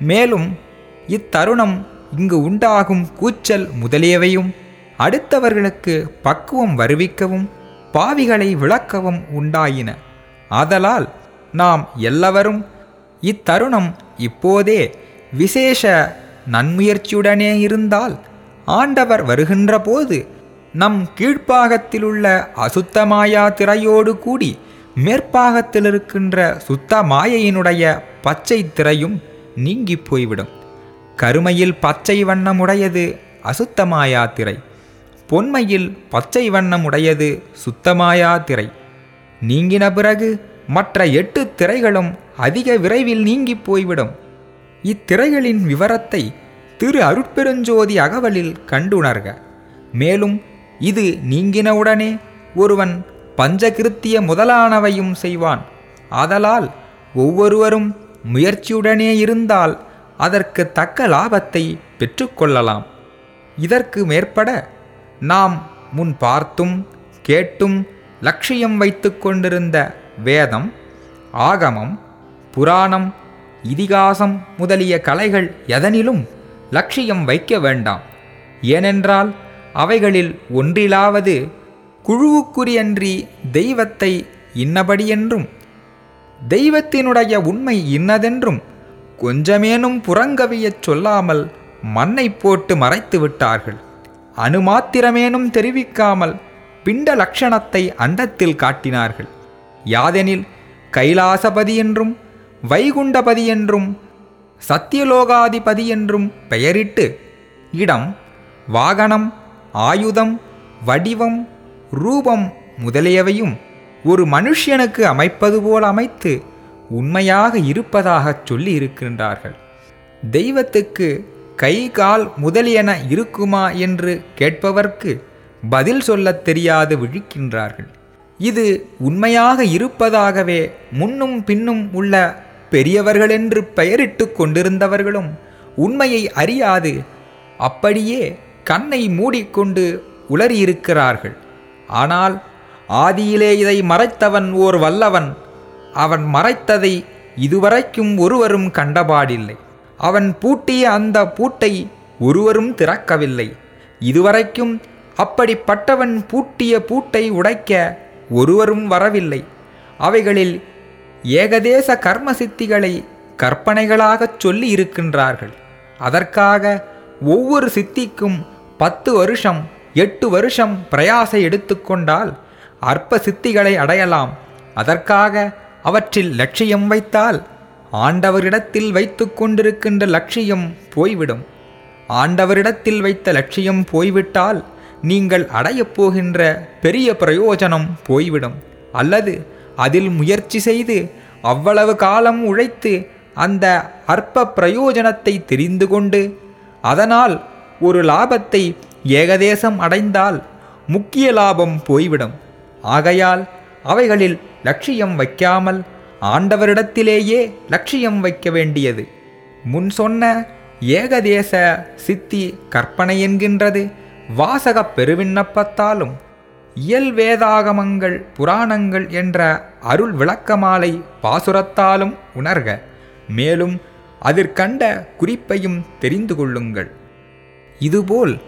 மேலும் இத்தருணம் இங்கு உண்டாகும் கூச்சல் முதலியவையும் அடுத்தவர்களுக்கு பக்குவம் வருவிக்கவும் பாவிகளை விளக்கவும் உண்டாயின. ஆதலால் நாம் எல்லாவரும் இத்தருணம் இப்போதே விசேஷ நன்முயற்சியுடனே இருந்தால் ஆண்டவர் வருகின்ற போது நம் கீழ்ப்பாகத்திலுள்ள அசுத்தமாயா திரையோடு கூடி மேற்பாகத்தில் இருக்கின்ற சுத்த மாயையினுடைய பச்சை திரையும் நீங்கி போய்விடும் கருமையில் பச்சை வண்ணமுடையது அசுத்தமாயா திரை. பொன்மையில் பச்சை வண்ணமுடையது சுத்தமாயா திரை. நீங்கின பிறகு மற்ற எட்டு திரைகளும் அதிக விரைவில் நீங்கி போய்விடும் இத்திரைகளின் விவரத்தை திரு அருட்பெருஞ்சோதி அகவலில் கண்டுணர்க. மேலும் இது நீங்கினவுடனே ஒருவன் பஞ்சகிருத்திய முதலானவையும் செய்வான். ஆதலால் ஒவ்வொருவரும் முயற்சியுடனே இருந்தால் அதற்கு தக்க லாபத்தை பெற்றுக்கொள்ளலாம். இதற்கு மேற்பட நாம் முன் பார்த்தும் கேட்டும் லட்சியம் வைத்து கொண்டிருந்த வேதம் ஆகமம் புராணம் இதிகாசம் முதலிய கலைகள் எதனிலும் லட்சியம் வைக்க வேண்டாம். ஏனென்றால் அவைகளில் ஒன்றிலாவது குழுவுக்குரியன்றி தெய்வத்தை இன்னபடியென்றும் தெய்வத்தினுடைய உண்மை இன்னதென்றும் கொஞ்சமேனும் புறங்கவியச் சொல்லாமல் மண்ணை போட்டு மறைத்து விட்டார்கள். அணுமாத்திரமேனும் தெரிவிக்காமல் பிண்ட லட்சணத்தை அண்டத்தில் காட்டினார்கள். யாதெனில் கைலாசபதி என்றும் வைகுண்டபதி என்றும் சத்தியலோகாதிபதி என்றும் பெயரிட்டு இடம் வாகனம் ஆயுதம் வடிவம் ரூபம் முதலியவையும் ஒரு மனுஷனுக்கு அமைப்பது போல் அமைத்து உண்மையாக இருப்பதாகச் சொல்லி இருக்கின்றார்கள் தெய்வத்துக்கு கை கால் முதலியன இருக்குமா என்று கேட்பவர்க்கு பதில் சொல்லத் தெரியாது விழிக்கின்றார்கள். இது உண்மையாக இருப்பதாகவே முன்னும் பின்னும் உள்ள பெரியவர்களென்று பெயரிட்டு கொண்டிருந்தவர்களும் உண்மையை அறியாது. அப்படியே கண்ணை மூடிக்கொண்டு உளறியிருக்கிறார்கள். ஆனால் ஆதியிலே இதை மறைத்தவன் ஓர் வல்லவன். அவன் மறைத்ததை இதுவரைக்கும் ஒருவரும் கண்டபாடில்லை. அவன் பூட்டிய அந்த பூட்டை ஒருவரும் திறக்கவில்லை. இதுவரைக்கும் அப்படிப்பட்டவன் பூட்டிய பூட்டை உடைக்க ஒருவரும் வரவில்லை. அவைகளில் ஏகதேச கர்ம சித்திகளை கற்பனைகளாகச் சொல்லி இருக்கின்றார்கள். அதற்காக ஒவ்வொரு சித்திக்கும் பத்து வருஷம் எட்டு வருஷம் பிரயாசை எடுத்துக்கொண்டால் அற்ப சித்திகளை அடையலாம். அதற்காக அவற்றில் லட்சியம் வைத்தால் ஆண்டவரிடத்தில் வைத்து கொண்டிருக்கின்ற லட்சியம் போய்விடும். ஆண்டவரிடத்தில் வைத்த லட்சியம் போய்விட்டால் நீங்கள் அடையப் போகின்ற பெரிய பிரயோஜனம் போய்விடும். அல்லது அதில் முயற்சி செய்து அவ்வளவு காலம் உழைத்து அந்த அற்ப பிரயோஜனத்தை தெரிந்து கொண்டு அதனால் ஒரு லாபத்தை ஏகதேசம் அடைந்தால் முக்கிய லாபம் போய்விடும். ஆகையால் அவைகளில் லட்சியம் வைக்காமல் ஆண்டவரிடத்திலேயே லட்சியம் வைக்க வேண்டியது. முன் சொன்ன ஏகதேச சித்தி கற்பனை என்கின்றது வாசகப் பெருவிண்ணப்பத்தாலும் இயல் வேதாகமங்கள் புராணங்கள் என்ற அருள் விளக்கமாலை பாசுரத்தாலும் உணர்க. மேலும் அதிற்கண்ட குறிப்பையும் தெரிந்து கொள்ளுங்கள். இதுபோல்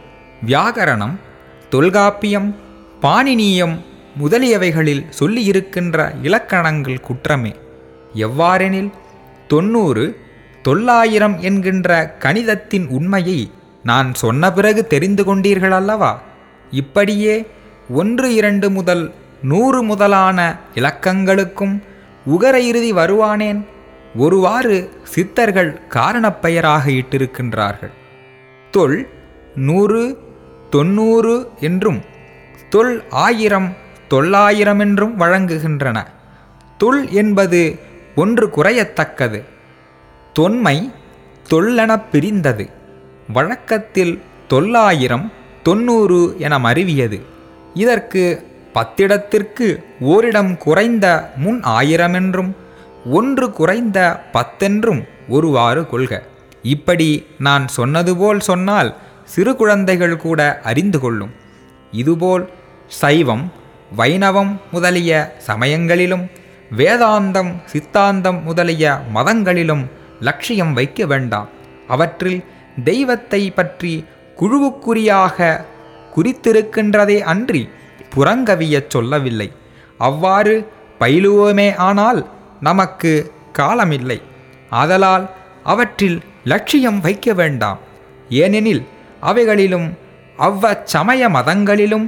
வியாகரணம் தொல்காப்பியம் பாணினியம் முதலியவைகளில் சொல்லியிருக்கின்ற இலக்கணங்கள் குற்றமே. எவ்வாறெனில் தொண்ணூறு தொள்ளாயிரம் என்கின்ற கணிதத்தின் உண்மையை நான் சொன்ன பிறகு தெரிந்து கொண்டீர்கள் அல்லவா இப்படியே ஒன்று இரண்டு முதல் நூறு முதலான இலக்கங்களுக்கும் உகர இறுதி வருவானேன்? ஒருவாறு சித்தர்கள் காரணப்பெயராக இட்டிருக்கின்றார்கள். தொல் நூறு தொண்ணூறு என்றும் தொல் ஆயிரம் தொள்ளாயிரம் என்றும் வழங்குகின்றன. தொல் என்பது ஒன்று குறையத்தக்கது. தொன்மை தொல்லெனப் பிரிந்தது. வழக்கத்தில் தொள்ளாயிரம் தொண்ணூறு என மருவியது. இதற்கு பத்திடத்திற்கு ஓரிடம் குறைந்த முன் ஆயிரம் என்றும் ஒன்று குறைந்த பத்தென்றும் ஒருவாறு கொள்க. இப்படி நான் சொன்னது போல் சொன்னால் சிறு குழந்தைகள் கூட அறிந்து கொள்ளும். இதுபோல் சைவம் வைணவம் முதலிய சமயங்களிலும் வேதாந்தம் சித்தாந்தம் முதலிய மதங்களிலும் லட்சியம் வைக்க வேண்டாம். அவற்றில் தெய்வத்தை பற்றி குழுவுக்குறியாக குறித்திருக்கின்றதே அன்றி புறங்கவியச் சொல்லவில்லை. அவ்வாறு பயிலுவோமே ஆனால் நமக்கு காலமில்லை. ஆதலால் அவற்றில் லட்சியம் வைக்க வேண்டாம். ஏனெனில் அவைகளிலும் அவ்வச்சமய மதங்களிலும்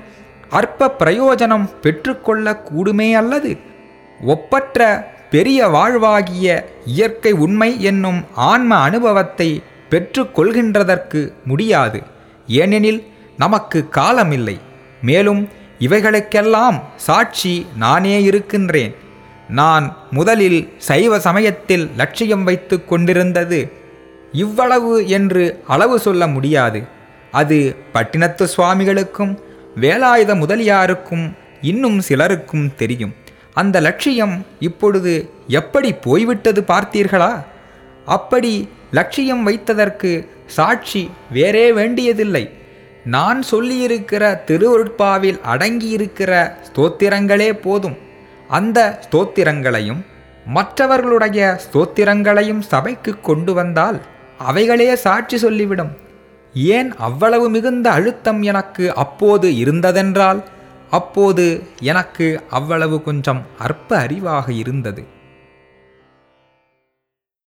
அற்ப பிரயோஜனம் பெற்றுக்கொள்ள கூடுமே அல்லது? ஒப்பற்ற பெரிய வாழ்வாகிய இயற்கை உண்மை என்னும் ஆன்ம அனுபவத்தை பெற்றுக்கொள்கின்றதற்கு முடியாது. ஏனெனில் நமக்கு காலமில்லை. மேலும் இவைகளுக்கெல்லாம் சாட்சி நானே இருக்கின்றேன். நான் முதலில் சைவ சமயத்தில் லட்சியம் வைத்து கொண்டிருந்தது. இவ்வளவு என்று அளவு சொல்ல முடியாது. அது பட்டினத்து சுவாமிகளுக்கும் வேலாயுத முதலியாருக்கும் இன்னும் சிலருக்கும் தெரியும். அந்த லட்சியம் இப்பொழுது எப்படி போய்விட்டது பார்த்தீர்களா? அப்படி லட்சியம் வைத்ததற்கு சாட்சி வேறே வேண்டியதில்லை. நான் சொல்லியிருக்கிற திருவருட்பாவில் அடங்கியிருக்கிற ஸ்தோத்திரங்களே போதும். அந்த ஸ்தோத்திரங்களையும் மற்றவர்களுடைய ஸ்தோத்திரங்களையும் சபைக்கு கொண்டு வந்தால் அவைகளே சாட்சி சொல்லிவிடும். ஏன் அவ்வளவு மிகுந்த அழுத்தம் எனக்கு அப்போது இருந்ததென்றால் அப்போது எனக்கு அவ்வளவு கொஞ்சம் அற்ப அறிவாக இருந்தது.